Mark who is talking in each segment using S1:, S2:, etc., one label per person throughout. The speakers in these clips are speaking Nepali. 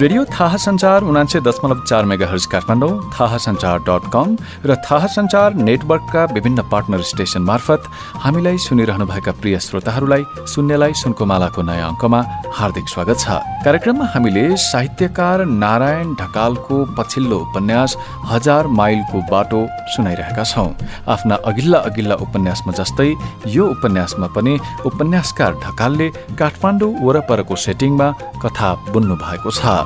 S1: रेडियो थाहा संचार उनान्से दशमलव चार मेगा हर्ज काठमाडौँ थाहा संचार डट कम र थाहा संचार नेटवर्कका विभिन्न पार्टनर स्टेशन मार्फत हामीलाई सुनिरहनु भएका प्रिय श्रोताहरूलाई सुन्नेलाई सुनको मालाको नयाँ अङ्कमा हार्दिक स्वागत छ। कार्यक्रममा हामीले साहित्यकार नारायण ढकालको पछिल्लो उपन्यास हजार माइलको बाटो सुनाइरहेका छौँ। आफ्ना अघिल्ला अघिल्ला उपन्यासमा जस्तै यो उपन्यासमा पनि उपन्यासकार ढकालले काठमाडौँ वरपरको सेटिङमा कथा बुन्नु भएको छ।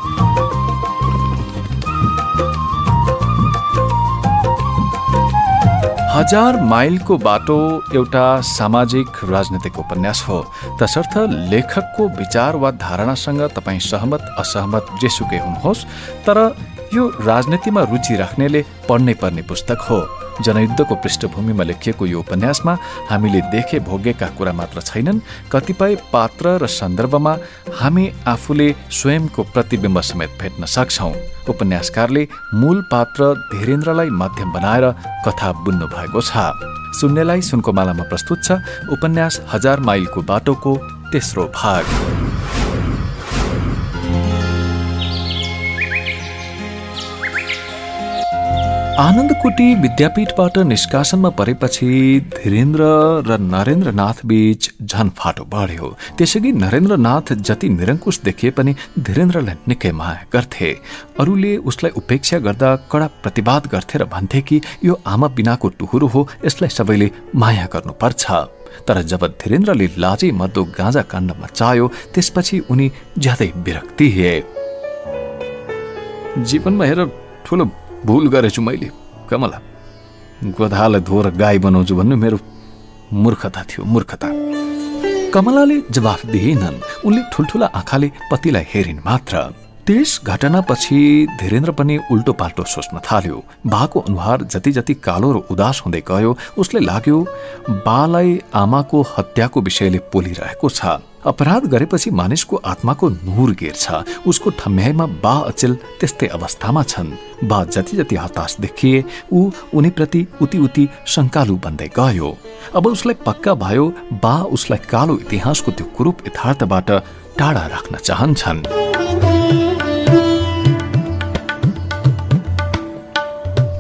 S1: हजार माइलको बाटो एउटा सामाजिक राजनीतिक उपन्यास हो। तसर्थ लेखकको विचार वा धारणासँग तपाईँ सहमत असहमत जेसुकै हुनुहोस् तर यो राजनीतिमा रुचि राख्नेले पढ्नै पर्ने पुस्तक हो। जनयुद्धको पृष्ठभूमिमा लेखिएको यो उपन्यासमा हामीले देखे भोगेका कुरा मात्र छैनन् कतिपय पात्र र सन्दर्भमा हामी आफूले स्वयंको प्रतिबिम्ब समेत भेट्न सक्छौ। उपन्यासकारले मूल पात्र धीरेन्द्रलाई माध्यम बनाएर कथा बुन्नु भएको छ। सुन्नेलाई सुनको मालामा प्रस्तुत छ उपन्यास हजार माइलको बाटोको तेस्रो भाग। आनन्दकुटी विद्यापीठबाट निष्कासनमा परेपछि धीरेन्द्र र नरेन्द्रनाथ बीच झन फाटो बढ्यो। त्यसअघि नरेन्द्रनाथ जति निरङ्कुश देखिए पनि धीरेन्द्रलाई निकै माया गर्थे। अरूले उसलाई उपेक्षा गर्दा कडा प्रतिवाद गर्थे र भन्थे कि यो आमा बिनाको टुहुरो हो यसलाई सबैले माया गर्नुपर्छ। तर जब धीरेन्द्रले लाजै मर्दो गाँजा काण्डमा चायो त्यसपछि उनी ज्यादै विरक्ति जीवनमा हेर ठुलो भुल गरेछु मैले कमला। गोधालाई धोएर गाई बनाउँछु भन्नु मेरो मूर्खता थियो मूर्खता। कमलाले जवाफ दिएनन्। उनले ठुल्ठुला आँखाले पतिलाई हेरिन् मात्र। त्यस घटनापछि धीरेन्द्र पनि उल्टो पाल्टो सोच्न थाल्यो। बाको अनुहार जति जति कालो र उदास हुँदै गयो उसले लाग्यो बालाई आमाको हत्याको विषयले पोलिरहेको छ। अपराध गरेपछि मानिसको आत्माको नुर गिर्छ। उसको ठम्याइमा बा अचेल त्यस्तै अवस्थामा छन् बा जति जति हताश देखिए ऊ उनीप्रति उति उति शङ्कालु बन्दै गयो। अब उसलाई पक्का भयो बा उसलाई कालो इतिहासको त्यो कुरूप यथार्थबाट टाढा राख्न चाहन्छन्।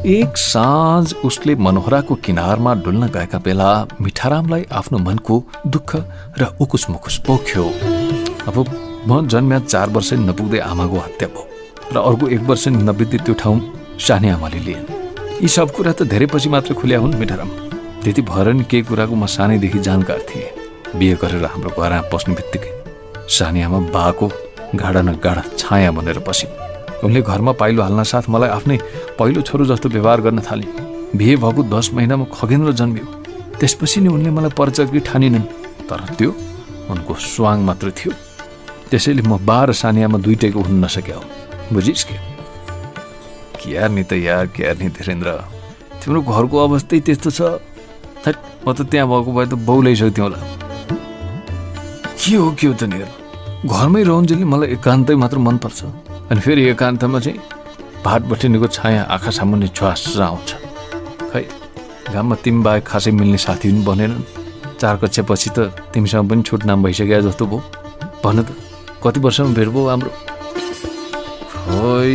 S1: एक साँझ उसले मनोहराको किनारमा डुल्न गएका बेला मिठारामलाई आफ्नो मनको दुःख र उकुस मुकुस पोख्यो। अब म जन्म्या चार वर्ष नपुग्दै आमाको हत्या भयो र अर्को एक वर्ष नबित्दै त्यो ठाउँ सानी आमाले यी सब कुरा त धेरै पछि मात्र खुल्या हुन् मिठाराम। त्यति भएर नि केही कुराको म सानैदेखि जानकार थिएँ। बिहे गरेर हाम्रो घरमा पस्ने बित्तिकै सानी आमा बाको गाडा न गाडा छाया भनेर पसिन् उनले घरमा पाइलो हाल्न साथ मलाई आफ्नै पहिलो छोरो जस्तो व्यवहार गर्न थाले। बिहे भएको दस महिनामा खगेन्द्र जन्मियो। त्यसपछि नै उनले मलाई परिचय ठानिनन्। तर त्यो उनको स्वाङ मात्र थियो। त्यसैले म बाह्र सानियामा दुइटैको हुन नसक्यो बुझिस् के? यार नि त यार यार नि धीरेन्द्र। तिम्रो घरको अवस्थै त्यस्तो छ। म त त्यहाँ भएको भए त बाउ होला। के हो के हो त नि घरमै रहन्जेलले मलाई एकान्तै मात्र मनपर्छ। अनि फेरि एकान्तमा चाहिँ भाट बटिनीको छाया आँखा सामुन्ने छुवास आउँछ। खै घाममा तिमी बाहेक खासै मिल्ने साथी पनि बनेनन्। चार कक्षापछि त तिमीसँग पनि छुट नाम भइसक्यो जस्तो भयो भन त कति वर्षमा भेट भयो हाम्रो? खोइ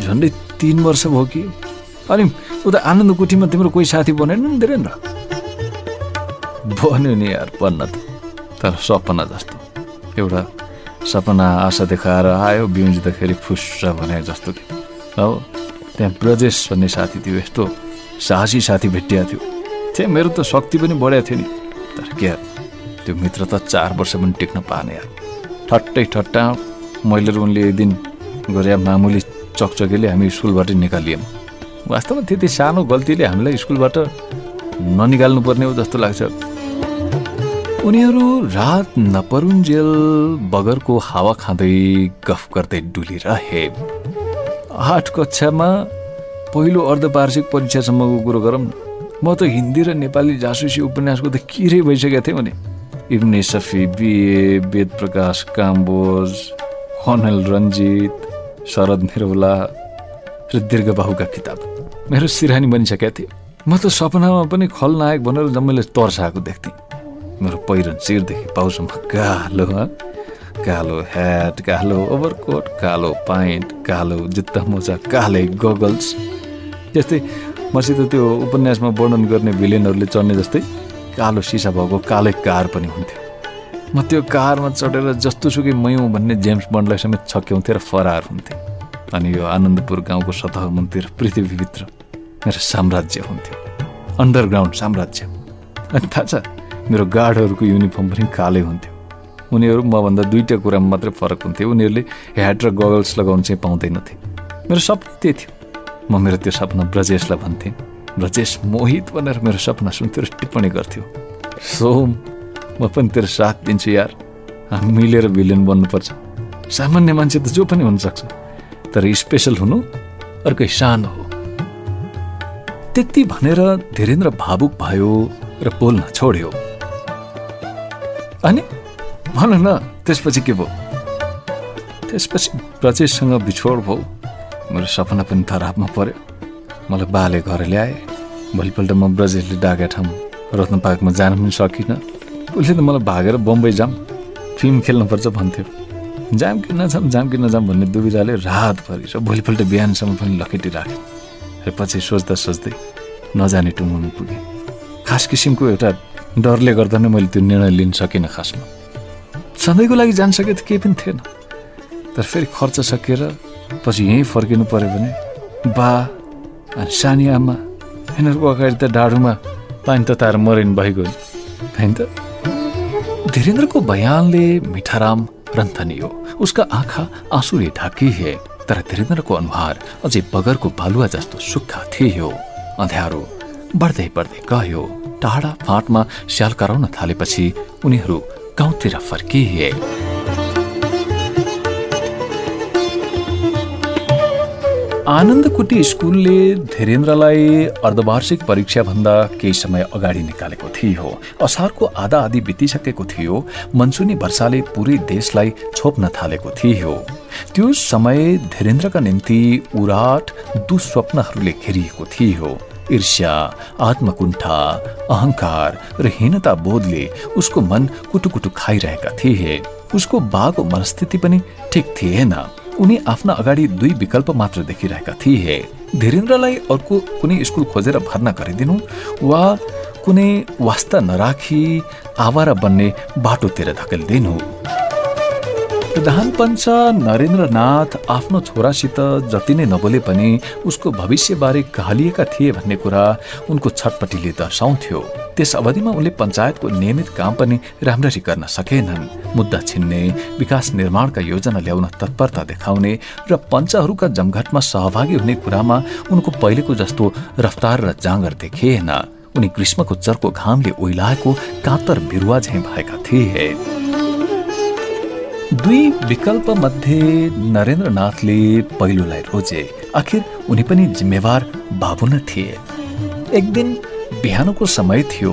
S1: झन्डै तिन वर्ष भयो कि? अनि उता आनन्द कुटीमा तिम्रो कोही साथी बनेन नि धीरेन्द्र बन्यो नि यार बन्न त। तर सपना जस्तो। एउटा सपना आशा देखाएर आयो बिउजिँदाखेरि फुस्छ भने जस्तो हो त्यहाँ ब्रजेश भन्ने साथी थियो यस्तो साहसी साथी भेटिएको थियो। त्यहाँ मेरो त शक्ति पनि बढाएको थियो नि। तर क्या त्यो मित्र त चार वर्ष पनि टिक्न पाएन यार। ठट्टै ठट्टा मैले र उनले एक दिन गरे मामुली चकचकेले हामी स्कुलबाट निकालियौँ। वास्तवमा त्यति सानो गल्तीले हामीलाई स्कुलबाट ननिकाल्नुपर्ने हो जस्तो लाग्छ। उनीहरू रात नपरुन्जेल बगरको हावा खाँदै गफ गर्दै डुलिरहे। आठ कक्षामा पहिलो अर्धवार्षिक परीक्षासम्मको कुरो गरौँ। न म त हिन्दी र नेपाली जासुसी उपन्यासको त किरै भइसकेको थिएँ भने। इब्ने सफी बिए वेद प्रकाश काम्बोज खनल रञ्जित शरद निरौला र दीर्घबाहुका किताब। मेरो सिरानी बनिसकेका थिए। म त सपनामा पनि खलनायक भनेर जम्मैले तर्साएको देख्थेँ। मेरो पहिरन शिरदेखि पाउसम्म कालो कालो ह्याट कालो ओभरकोट कालो प्यान्ट कालो जुत्ता मोजा कालै गगल्स जस्तै मसित त्यो उपन्यासमा वर्णन गर्ने भिलेनहरूले चढ्ने जस्तै कालो सिसा भएको कालै कार पनि हुन्थ्यो। म त्यो कारमा चढेर जस्तो सुकै मयौँ भन्ने जेम्स बन्डलाई समेत छक्याउँथेँ र फरार हुन्थेँ। अनि यो आनन्दपुर गाउँको सतह मुनतिर पृथ्वीभित्र मेरो साम्राज्य हुन्थ्यो। अन्डरग्राउन्ड साम्राज्य। अनि थाहा छ मेरो गार्डहरूको युनिफर्म पनि कालै हुन्थ्यो। उनीहरू मभन्दा दुईवटा कुरामा मात्रै फरक हुन्थ्यो। उनीहरूले ह्याट र गगल्स लगाउनु चाहिँ पाउँदैनथे मेरो सपना त्यही थियो। म मेरो त्यो सपना ब्रजेशलाई भन्थेँ। ब्रजेश मोहित भनेर मेरो सपना सुन्थ्यो र टिप्पणी गर्थ्यो। सोम म पनि तेरो साथ दिन्छु यार। हामी मिलेर भिलियन बन्नुपर्छ। सामान्य मान्छे त जो पनि हुनसक्छ। तर स्पेसल हुनु अर्कै सानो हो। त्यति भनेर धीरेन्द्र भावुक भयो र बोल्न छोड्यो। अनि भन न त्यसपछि के भयो? त्यसपछि ब्रजेशसँग बिछोड भयो। मेरो सपना पनि खराबमा पर्यो। मलाई बाले घर ल्याए भोलिपल्ट म ब्रजेशले डाके ठाउँ रत्न पार्कमा जान पनि सकिनँ। उसले त मलाई भागेर बम्बई जाऊँ। फिल्म खेल्नुपर्छ भन्थ्यो। जाम कि नजाम जाम कि नजाम भन्ने दुविधाले रातभरि र भोलिपल्ट बिहानसम्म पनि लखेटिराखेँ र पछि सोच्दा सोच्दै नजाने टुङ्गोमा पुगेँ। खास किसिमको एउटा डरले गर्दा नै मैले त्यो निर्णय लिन सकिनँ खासमा। सधैँको लागि जान त केही पनि थिएन। तर फेरि खर्च सकिएर पछि यहीँ फर्किनु पऱ्यो भने बा अनि सानी आमा यिनीहरूको अगाडि त डाडुमा पानी तताएर मरिनु भइगयो होइन त? धीरेन्द्रको बयानले मिठाराम रन्थनियो उसका आँखा आँसुले ढाकिए तर धीरेन्द्रको अनुहार अझै बगरको बालुवा जस्तो सुक्खा थियो अँध्यारो बढ्दै बढ्दै गयो। टाढा फाँटमा स्याल कराउन थालेपछि उनीहरू गाउँतिर फर्किए। आनन्दकुटी स्कुलले धीरेन्द्रलाई अर्धवार्षिक परीक्षाभन्दा केही समय अगाडि निकालेको थियो। असारको आधा आदि बितिसकेको थियो। मनसुनी वर्षाले पुरै देशलाई छोप्न थालेको थियो। त्यो समय धीरेन्द्रका निम्ति उराट दुस्वप्नहरूले घेरिएको थियो। ईर्ष्या आत्मकुण्ठा अहंकार र हीनता बोधले उसको मन कुटुकुटु खाइरहेका थिए। उसको बाको मनस्थिति पनि ठिक थिएन। उनी आफ्ना अगाडि दुई विकल्प मात्र देखिरहेका थिए। धीरेन्द्रलाई अर्को कुनै स्कुल खोजेर भर्ना गरिदिनु वा कुनै वास्ता नराखी आवारा बन्ने बाटोतिर धकेलिदिनु। प्रधानपञ्च नरेन्द्रनाथ आफ्नो छोरासित जति नै नबोले पनि उसको भविष्यबारे कहलिएका थिए भन्ने कुरा उनको छटपटीले दर्शाउँथ्यो। त्यस अवधिमा उनले पञ्चायतको नियमित काम पनि राम्ररी गर्न सकेनन्। मुद्दा छिन्ने विकास निर्माणका योजना ल्याउन तत्परता देखाउने र पञ्चहरूका जमघटमा सहभागी हुने कुरामा उनको पहिलेको जस्तो रफ्तार र जाँगर देखिएन। उनी ग्रीष्मको चर्को घामले ओइलाएको कातर बिरुवा झैँ भएका थिए। दुई विकल्प मध्ये नरेन्द्रनाथले पहिलोलाई रोजे। आखिर उनी पनि जिम्मेवार बाबु न थिए। एक दिन बिहानको समय थियो।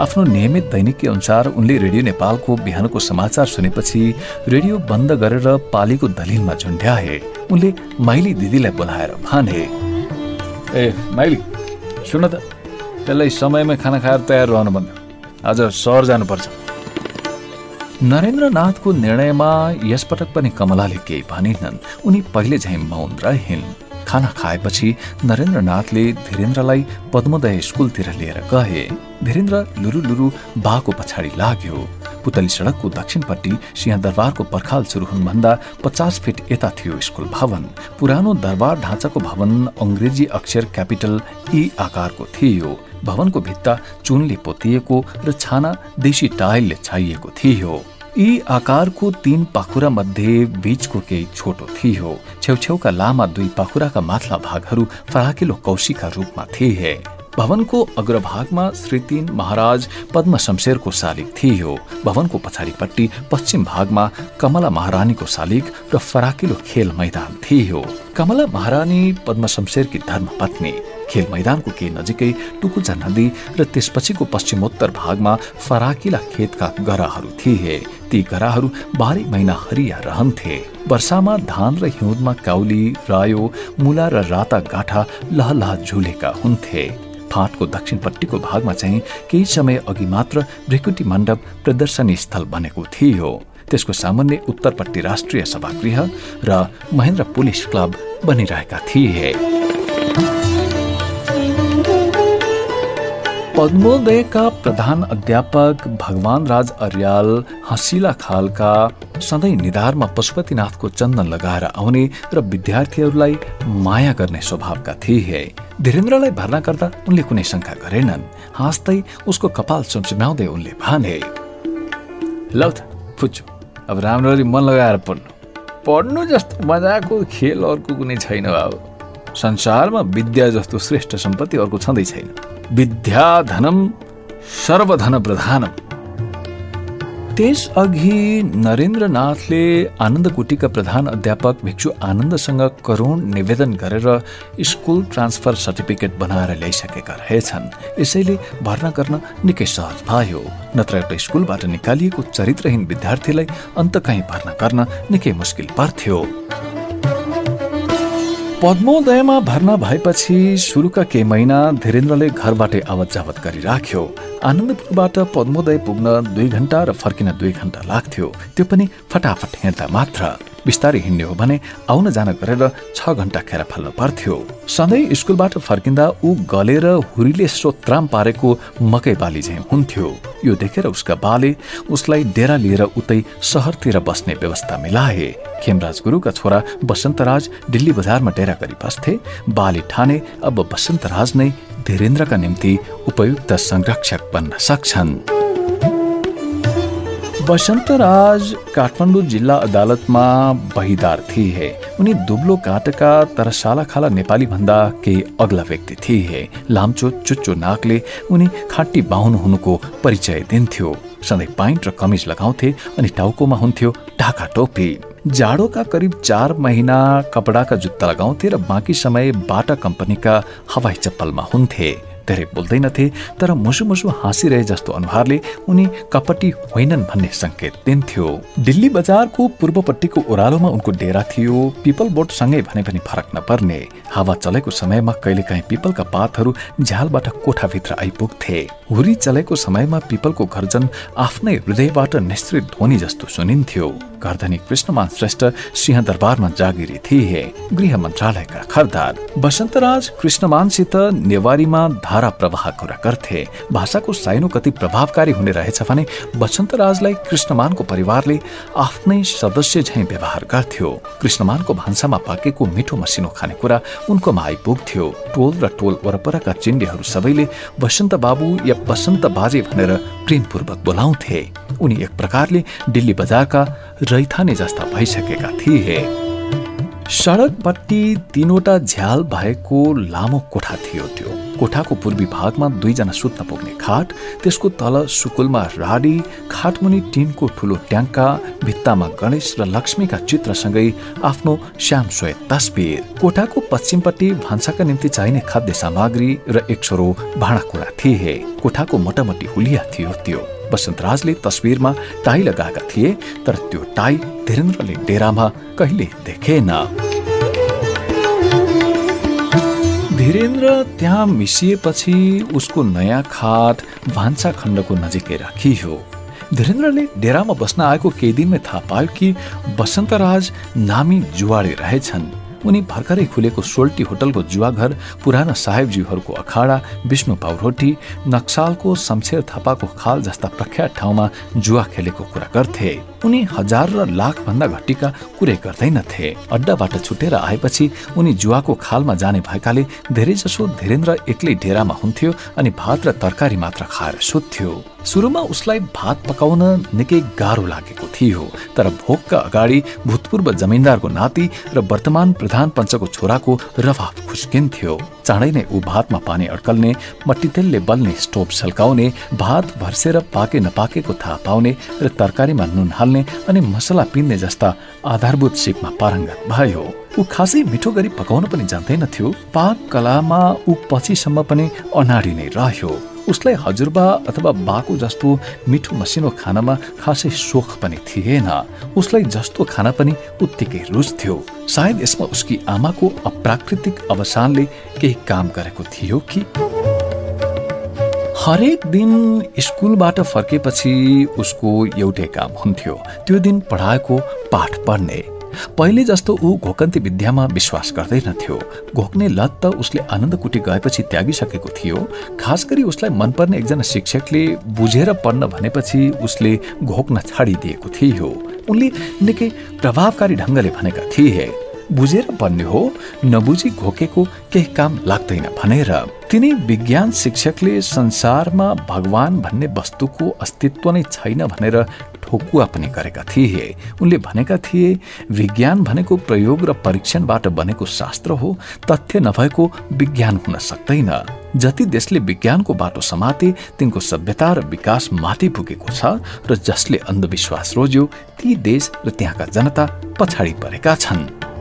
S1: आफ्नो नियमित दैनिकी अनुसार उनले रेडियो नेपालको बिहानको समाचार सुनेपछि रेडियो बन्द गरेर पालीको दलिनमा झुन्ड्याए। उनले माइली दिदीलाई बोलाएर भने ए माइली सुन त। त्यसलाई समयमै खाना खाएर तयार रहनु भन्यो। आज सहर जानुपर्छ। नरेन्द्रनाथको निर्णयमा यसपटक पनि कमलाले केही भनिनन्। उनी पहिले झैँ मौन रहेन् खाना खाएपछि नरेन्द्रनाथले धीरेन्द्रलाई पद्मोदय स्कुलतिर लिएर गए। धीरेन्द्र लुरु लुरु बाको पछाडि लाग्यो। पुतली सडकको दक्षिणपट्टि सिंहदरबारको पर्खाल सुरु हुनुभन्दा पचास फिट यता थियो स्कुल भवन। पुरानो दरबार ढाँचाको भवन अङ्ग्रेजी अक्षर क्यापिटल ई आकारको थियो। भवनको भित्ता चुनले पोतिएको र छाना देशी टाइलले छाइएको थियो। यी आकारको तीन पाखुरा मध्ये बीचको केही छोटो थियो। छेउछेउका लामा दुई पाखुराका माथला भागहरू फराकिलो कौशिका रूपमा थिए। भवनको अग्रभागमा श्री तीन महाराज पद्म शमशेरको शालिग थियो। भवनको पछाडिपट्टि पश्चिम भागमा कमला महारानीको शालिग र फराकिलो खेल मैदान थियो। कमला महारानी पद्म शमशेरकी धर्मपत्नी। खेल मैदानको केही नजिकै टुकुचा नदी र त्यसपछिको पश्चिमोत्तर भागमा फराकिला खेतका गराहरू थिए। ती गराहरू बाह्रै महिना हरिया रहन्थे। वर्षामा धान र हिउँदमा काउली रायो मुला र राता गाठा लहलह झुलेका हुन्थे। फाँटको दक्षिणपट्टिको भागमा चाहिँ केही समय अघि मात्र भ्रिकुटी मण्डप प्रदर्शनी स्थल बनेको थियो। त्यसको सामान्य उत्तरपट्टि राष्ट्रिय सभागृह र महेन्द्र पुलिस क्लब बनिरहेका थिए। पद्मोदयका प्रधान अध्यापक भगवान राज अर्याल हँसिला खालका सधैँ निधारमा पशुपतिनाथको चन्दन लगाएर आउने र विद्यार्थीहरूलाई माया गर्ने स्वभावका थिए। धीरेन्द्रलाई भर्ना गर्दा उनले कुनै शङ्का गरेनन्। हाँस्दै उसको कपाल चम्चम्याउँदै उनले भने अब राम्ररी मन लगाएर पढ्नु। पढ्नु जस्तो मजाको खेल अर्को कुनै छैन अब संसारमा विद्या जस्तो श्रेष्ठ सम्पत्ति अर्को छँदै छैन। विद्या धनम सर्वधन प्रधानम त्यसअघि नरेन्द्रनाथले आनन्दकुटीका प्रधान अध्यापक भिक्षु आनन्दसँग करोड निवेदन गरेर स्कुल ट्रान्सफर सर्टिफिकेट बनाएर ल्याइसकेका रहेछन्। यसैले भर्ना गर्न निकै सहज भयो। नत्र एउटा स्कुलबाट निकालिएको चरित्रहीन विद्यार्थीलाई अन्त कहीँ भर्ना गर्न निकै मुस्किल पर्थ्यो। पद्मोदयमा भर्ना भएपछि सुरुका केही महिना धीरेन्द्रले घरबाटै आवत जावत गरिराख्यो। आनन्दपुरबाट पद्मोदय पुग्न दुई घन्टा र फर्किन दुई घन्टा लाग्थ्यो। त्यो पनि फटाफट हिँड्दा मात्र। बिस्तारै हिँड्ने हो भने आउन जान गरेर छ घन्टा खेर फाल्नु पर्थ्यो। सधैँ स्कुलबाट फर्किँदा ऊ गलेर हुरीले सोत्राम पारेको मकै बाली झैँ हुन्थ्यो। यो देखेर उसका बाले उसलाई डेरा लिएर उतै सहरतिर बस्ने व्यवस्था मिलाए। खेमराज गुरुका छोरा बसन्तराज दिल्ली बजारमा डेरा गरी बस्थे। बाले ठाने अब बसन्तराज नै धीरेन्द्रका निम्ति उपयुक्त संरक्षक बन्न सक्छन्। बसन्तराज काठमाडौँ जिल्ला अदालतमा बहिदार थिए उनी दुब्लो काटका तर सालाखाला नेपाली भन्दा केही अग्ला व्यक्ति थिए। लाम्चो चुच्चो नाकले उनी खाटी बाहुन हुनुको परिचय दिन्थ्यो। सधैँ पाइन्ट र कमिज लगाउँथे अनि टाउकोमा हुन्थ्यो ढाका टोपी। जाडोका करिब चार महिना कपडाका जुत्ता लगाउँथे र बाँकी समय बाटा कम्पनीका हवाई चप्पलमा हुन्थे। धेरै बोल्दैनथे तर मुसु मुसु हाँसिरहे जस्तो अनुहारले उनी कपटी होइनन् भन्ने संकेत दिन्थ्यो। दिल्ली बजारको पूर्वपट्टिको ओह्रालोमा उनको डेरा थियो। पिपल बोटसँगै भने पनि फरक नपर्ने। हावा चलेको समयमा कहिलेकाहीँ पिपलका पातहरू झ्यालबाट कोठाभित्र आइपुग्थे। हुरी चलेको समयमा पिपलको गर्जन आफ्नै हृदयबाट निश्चित ध्वनि जस्तो सुनिन्थ्यो। गर्धनी कृष्णमान श्रेष्ठ सिंह दरबारमा जागिरी थिए। गृह मन्त्रालयका खरदार बसन्तराज कृष्णमानसित नेवारीमा धारा प्रवाह कुरा गर्थे। भाषाको साइनो कति प्रभावकारी हुने रहेछ भने बसन्तराजलाई कृष्णमानको परिवारले आफ्नै सदस्य झैँ व्यवहार गर्थ्यो। कृष्णमानको भान्सामा पाकेको मिठो मसिनो खानेकुरा उनकोमा आइपुग्थ्यो टोल र टोल वरपरका चिन्डेहरू सबैले बसन्त बाबु या बसन्त बाजे भनेर प्रेमपूर्वक बोलाउँथे। उनी एक प्रकारले दिल्ली बजारका रैथाने जस्ता भइसकेका थिए। सडकपट्टि तीनवटा झ्याल भएको लामो कोठा थियो त्यो। कोठाको पूर्वी भागमा दुईजना सुत्न पुग्ने खाट त्यसको तल सुकुलमा राडी खाटमुनि टिनको ठुलो ट्याङ्का भित्तामा गणेश र लक्ष्मीका चित्रसँगै आफ्नो श्याम श्वेत तस्बिर। कोठाको पश्चिमपट्टि भान्साका निम्ति चाहिने खाद्य सामग्री र एक छोरो भाँडाकुँडा थिए। कोठाको मोटामोटी हुलिया थियो त्यो। बसन्तराजले तस्बिरमा टाई लगाएका थिए तर त्यो टाई धीरेन्द्रले डेरामा कहिले देखेन। धीरेन्द्र त्यहाँ मिसिएपछि उसको नयाँ खाट भान्सा खण्डको नजिकै राखियो। धीरेन्द्रले डेरामा बस्न आएको केही दिनमै थाहा पायो कि बसन्तराज नामी जुवाडे रहेछन्। उनी भर्खरै खुलेको सोल्टी होटलको जुवाघर पुराना साहेबज्यूहरूको अखाडा विष्णु पाउरोटी नक्सालको शमशेर थापाको खाल जस्ता प्रख्यात ठाउँमा जुवा खेलेको कुरा गर्थे। उनी हजार र लाख भन्दा घटीका कुरै गर्दैनथे। अड्डाबाट छुटेर आएपछि उनी जुवाको खालमा जाने भएकाले धेरैजसो धीरेन्द्र एक्लै डेरामा हुन्थ्यो अनि भात र तरकारी मात्र खाएर सुत्थ्यो। सुरुमा उसलाई भात पकाउन निकै गाह्रो लागेको थियो तर भोकका अगाडि भूतपूर्व जमिनदारको नाति र वर्तमान प्रधान पञ्चको छोराको रफाफ खुस्किन्थ्यो। चाँडै नै ऊ भातमा पानी अड्कल्ने मट्टीतेलले बल्ने स्टोभ सल्काउने भात भर्सेर पाके नपाकेको थाहा पाउने र तरकारीमा नुन हाल्ने अनि मसला पिन्ने जस्ता आधारभूत सिपमा पारङ्गत भयो। ऊ खासै मिठो गरी पकाउन पनि जान्दैनथ्यो पाक कलामा ऊ पछिसम्म पनि अनाडी नै रह्यो। उसलाई हजुरबा अथवा बाको जस्तो मिठो मसिनो खानामा खासै सोख पनि थिएन। उसलाई जस्तो खाना पनि उत्तिकै रुच्थ्यो सायद यसमा उसकी आमाको अप्राकृतिक अवसानले केही काम गरेको थियो कि? हरेक दिन स्कुलबाट फर्केपछि उसको एउटै काम हुन्थ्यो। त्यो दिन पढाएको पाठ पढ्ने। पहिले जस्तो ऊ घोकन्ती विद्यामा विश्वास गर्दैनथ्यो घोक्ने लत त उसले आनन्द कुटी गएपछि त्यागिसकेको थियो। खास गरी उसलाई मनपर्ने एकजना शिक्षकले बुझेर पढ्न भनेपछि उसले घोक्न छाडिदिएको थियो। उनले निकै प्रभावकारी ढङ्गले भनेका थिए। बुझेर पढ्ने हो नबुझी घोकेको केही काम लाग्दैन भनेर। तिनी विज्ञान शिक्षकले संसारमा भगवान भन्ने वस्तुको अस्तित्व नै छैन भनेर ठोकुवा पनि गरेका थिए। उनले भनेका थिए विज्ञान भनेको प्रयोग र परीक्षणबाट बनेको शास्त्र हो तथ्य नभएको विज्ञान हुन सक्दैन। जति देशले विज्ञानको बाटो समाते तिनको सभ्यता र विकास माथि पुगेको छ र जसले अन्धविश्वास रोज्यो ती देश र त्यहाँका जनता पछाडि परेका छन्।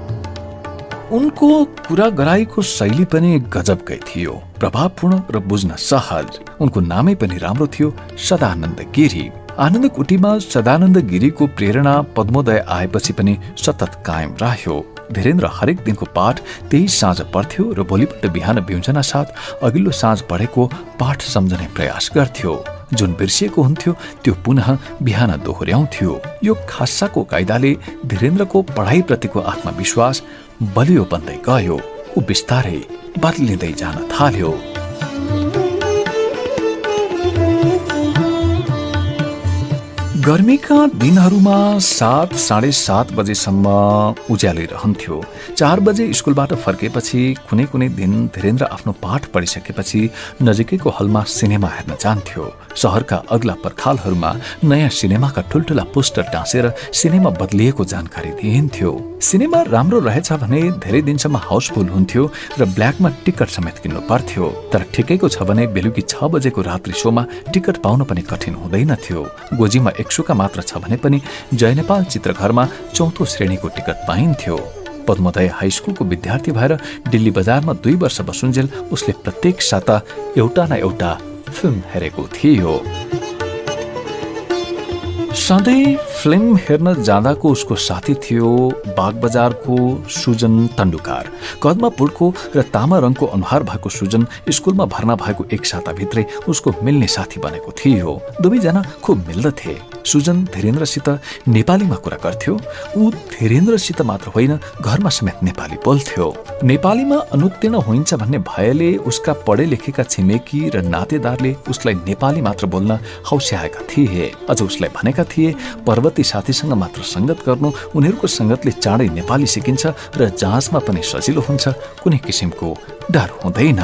S1: उनको कुरा गराईको शैली पनि गजबकै थियो प्रभावपूर्ण र बुझ्न सहज। उनको नामै पनि राम्रो थियो सदानन्द गिरी। आनन्द कुटीमा सदानन्द गिरीको प्रेरणा पद्मोदय आएपछि पनि सतत कायम रह्यो। धीरेन्द्र हरेक दिनको पाठ त्यही साँझ पढ्थ्यो र भोलिपल्ट बिहान बिउजना साथ अघिल्लो साँझ पढेको पाठ सम्झने प्रयास गर्थ्यो। जुन बिर्सिएको हुन्थ्यो त्यो पुनः बिहान दोहोऱ्याउँथ्यो। यो खासाको कायदाले धीरेन्द्रको पढाइप्रतिको आत्मविश्वास बलियो बन्दै गयो ऊ बिस्तारै बदलिँदै जान थाल्यो। गर्मीका दिनहरूमा सात साढे सात बजेसम्म उज्यालै रहन्थ्यो। चार बजे स्कुलबाट फर्केपछि कुनै कुनै दिन धीरेन्द्र आफ्नो पाठ पढिसकेपछि नजिकैको हलमा सिनेमा हेर्न जान्थ्यो। सहरका अग्ला पर्खालहरूमा नयाँ सिनेमाका ठुल्ठुला पोस्टर टाँसेर सिनेमा बदलिएको जानकारी दिइन्थ्यो। सिनेमा राम्रो रहेछ भने धेरै दिनसम्म हाउसफुल हुन्थ्यो र ब्ल्याकमा टिकट समेत किन्नु पर्थ्यो। तर ठिकैको छ भने बेलुकी छ बजेको रात्रि सोमा टिकट पाउन पनि कठिन हुँदैनथ्यो गोजीमा एक सुका मात्र छ भने पनि जय नेपाल चित्रघरमा चौथो श्रेणीको टिकट पाइन्थ्यो। पद्मोदय हाई स्कुलको विद्यार्थी भएर दिल्ली बजारमा दुई वर्ष बसुन्जेल उसले प्रत्येक साता एउटा न एउटा फिल्म हेरेको थियो। सधैँ फिल्म हेर्न जाँदाको उसको साथी थियो बागबजारको सुजन तन्डुकार। कदमा पुडको र तामा रङको अनुहार भएको सुजन स्कुलमा भर्ना भएको एक साताभित्रै उसको मिल्ने साथी बनेको थियो। दुवैजना खुब मिल्दथे। सुजन धीरेन्द्रसित नेपालीमा कुरा गर्थ्यो। ऊ धीरेन्द्रसित मात्र होइन घरमा समेत नेपाली बोल्थ्यो। नेपालीमा अनुत्तीर्ण होइन्छ भन्ने भयले उसका पढे लेखेका छिमेकी र नातेदारले उसलाई नेपाली मात्र बोल्न हौस्याएका थिए। अझ उसलाई भनेका थिए पर्वती साथीसँग मात्र सङ्गत गर्नु उनीहरूको सङ्गतले चाँडै नेपाली सिकिन्छ र जाँचमा पनि सजिलो हुन्छ कुनै किसिमको डर हुँदैन।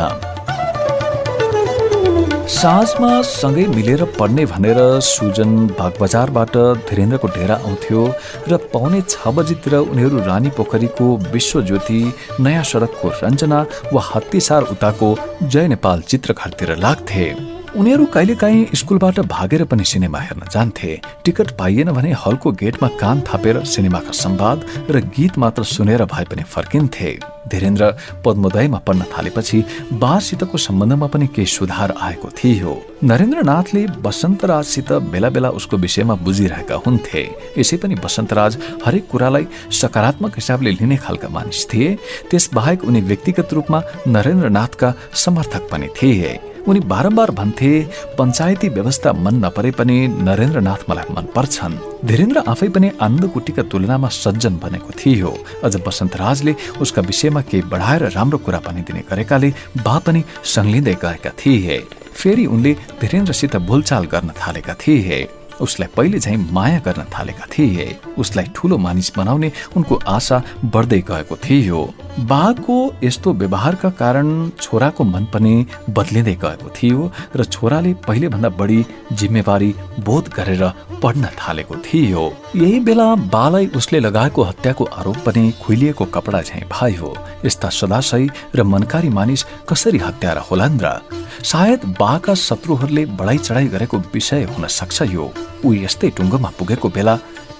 S1: साँझमा सँगै मिलेर पढ्ने भनेर सुजन बागबजारबाट धीरेन्द्रको डेरा आउँथ्यो र पाउने छ बजीतिर उनीहरू रानी पोखरीको विश्वज्योति नयाँ सडकको रञ्जना वा हत्तीसार उताको जय नेपाल चित्रघरतिर लाग्थे। उनीहरू कहिलेकाहीँ स्कुलबाट भागेर पनि सिनेमा हेर्न जान्थे। टिकट पाइएन भने हलको गेटमा कान थापेर सिनेमाका संवाद र गीत मात्र सुनेर भए पनि फर्किन्थे। धीरेन्द्र पद्मोदयमा पढ्न थालेपछि बासितको सम्बन्धमा पनि केही सुधार आएको थियो। नरेन्द्रनाथले बसन्तराजसित बेला बेला उसको विषयमा बुझिरहेका हुन्थे। यसै पनि बसन्तराज हरेक कुरालाई सकारात्मक हिसाबले लिने खालका मानिस थिए। त्यसबाहेक उनी व्यक्तिगत रूपमा नरेन्द्रनाथका समर्थक पनि थिए। उनी बारम्बार भन्थे पञ्चायती व्यवस्था मन नपरे पनि नरेन्द्रनाथ मलाई मन पर्छन्। धीरेन्द्र आफै पनि आनन्द कुटीका तुलनामा सज्जन बनेको थियो। अझ बसन्तराजले उसका विषयमा केही बढाएर राम्रो कुरा पनि दिने गरेकाले बा पनि सङ्लिँदै गएका थिए। फेरि उनले धीरेन्द्रसित बोलचाल गर्न थालेका थिए। उसलाई पहिले झैँ माया गर्न थालेका थिए। उसलाई ठुलो मानिस बनाउने उनको आशा बढ्दै गएको थियो। बाको यस्तो व्यवहारका कारण छोराको मन पनि बदलिँदै गएको थियो र छोराले पहिले भन्दा बढी जिम्मेवारी बोध गरेर पढ्न थालेको थियो। यही बेला बालाई उसले लगाएको हत्याको आरोप पनि खुइलिएको कपडा झैँ भयो। यस्ता सदाशय र मनकारी मानिस कसरी हत्यारा होलान् र? सायद बाका शत्रुहरूले बढाइ चढाइ गरेको विषय हुन सक्छ यो। ऊ यस्तै टुङ्गोमा पुगेको बेला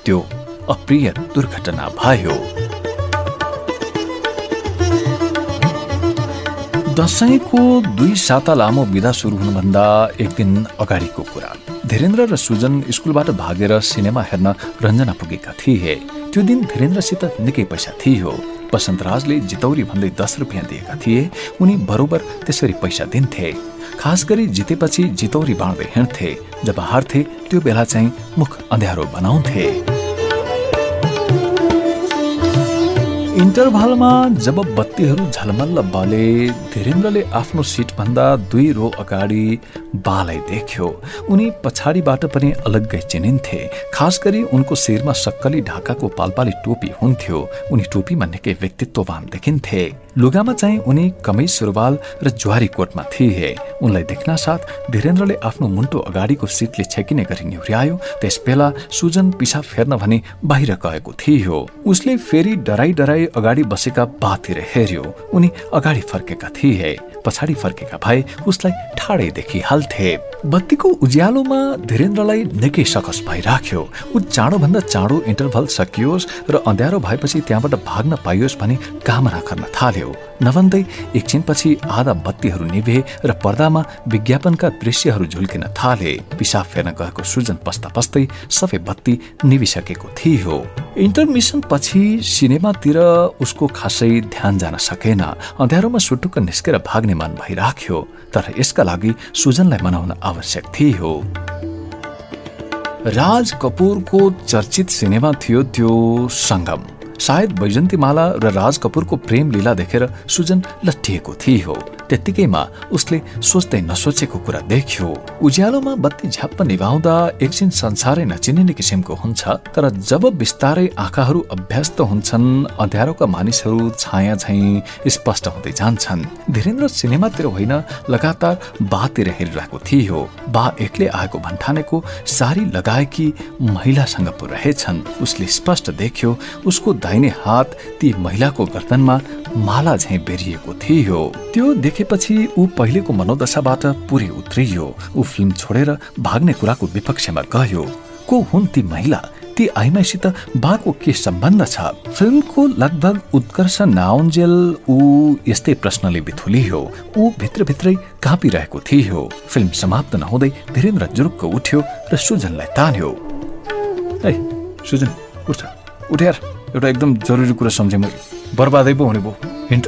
S1: त्यो अप्रिय दुर्घटना भयो। दसैँको दुई साता लामो विदा सुरु हुनुभन्दा एक दिन अगाडिको कुरा। धीरेन्द्र र सुजन स्कुलबाट भागेर सिनेमा हेर्न रञ्जना पुगेका थिए। त्यो दिन धीरेन्द्रसित निकै पैसा थियो। बसन्तराजले जितौरी भन्दै दस रुपियाँ दिएका थिए। उनी बरोबर त्यसरी पैसा दिन्थे। खास गरी जितेपछि जितौरी बाँड्दै हिँड्थे। जब हार्थे त्यो बेला चाहिँ मुख अँध्यारो बनाउँथे। इन्टरभलमा जब बत्तीहरू झलमल्ल बले धीरेन्द्रले आफ्नो सिटभन्दा दुई रो अगाडि बालाई देख्यो। उनी पछाडिबाट पनि अलग्गै चिनिन्थे। खास गरी उनको शिरमा सक्कली ढाकाको पालपाली टोपी हुन्थ्यो। उनी टोपीमा निकै व्यक्तित्ववान देखिन्थे। लुगामा चाहिँ उनी कमै सुरुवाल र ज्वारी कोटमा थिए। उनलाई देख्न साथ धीरेन्द्रले आफ्नो मुन्टो अगाडिको सिटले छेकिने गरी निहुर्यायो। त्यस बेला सुजन पिसाब फेर्न भनी बाहिर गएको थियो। उसले फेरि डराई डराई अगाडि बसेका बातिर हेर्यो उनी अगाडि फर्केका थिए। पछाडि फर्केका भए उसलाई ठाडै देखिहाल्थे बत्तीको उज्यालोमा धीरेन्द्रलाई निकै सकस भइराख्यो। ऊ चाँडोभन्दा चाँडो इन्टरभल सकियोस् र अँध्यारो भएपछि त्यहाँबाट भाग्न पाइयोस् भनी कामना गर्न थाल्यो। नभन्दै एकछिनपछि आधा बत्तीहरू निभे र पर्दामा विज्ञापनका दृश्यहरू झुल्किन थाले। पिसाब फेर्न गएको सुजन पस्ता पस्दै सबै बत्ती निभिसकेको थियो। इन्टरमिसन पछि सिनेमातिर उसको खासै ध्यान जान सकेन। अँध्यारोमा सुटुक्क निस्केर भाग्ने मन भइराख्यो तर यसका लागि सुजनलाई मनाउन आवश्यक थियो। राज कपुरको चर्चित सिनेमा थियो त्यो सङ्गम। सायद बैजन्तीमाला र राज कपुरको प्रेम लीला देखेर सुजन लट्टिएको थियो। त्यत्तिकैमा उसले सोच्दै नसोचेको कुरा देख्यो। उज्यालोमा बत्ती झ्याप्प निभाउँदा एकछिन संसारै नचिनिने किसिमको हुन्छ तर जब बिस्तारै आँखाहरू अभ्यस्त हुन्छन् अँध्यारोका मानिसहरू छाया झैँ स्पष्ट हुँदै जान्छन्। धीरेन्द्र सिनेमातिर होइन लगातार बातिर हेरिरहेको थियो। बा एक्लै आएको भन्ठानेको सारी लगाएकी महिलासँग पो रहेछन्। उसले स्पष्ट देख्यो उसको दाहिने हात ती महिलाको गर्दनमा माला झैँ बेरिएको थियो। त्यो देखेपछि ऊ पहिलेको मनोदशाबाट पुरै उत्रियो। ऊ फिल्म छोडेर भाग्ने कुराको विपक्षमा गयो। को हुन् ती महिला? ती आइमाईसित बाको के सम्बन्ध छ? फिल्मको लगभग उत्कर्ष नाउन्जेल ऊ यस्तै प्रश्नले बिथुलियो। ऊ भित्रभित्रै काँपिरहेको थियो। फिल्म समाप्त नहुँदै धीरेन्द्र जुरुक्क उठ्यो र सुजनलाई तान्यो। ए सुजन उठ उठेर एउटा एकदम जरुरी कुरा सम्झेँ मैले बर्बादै पो हुने भयो। हिँड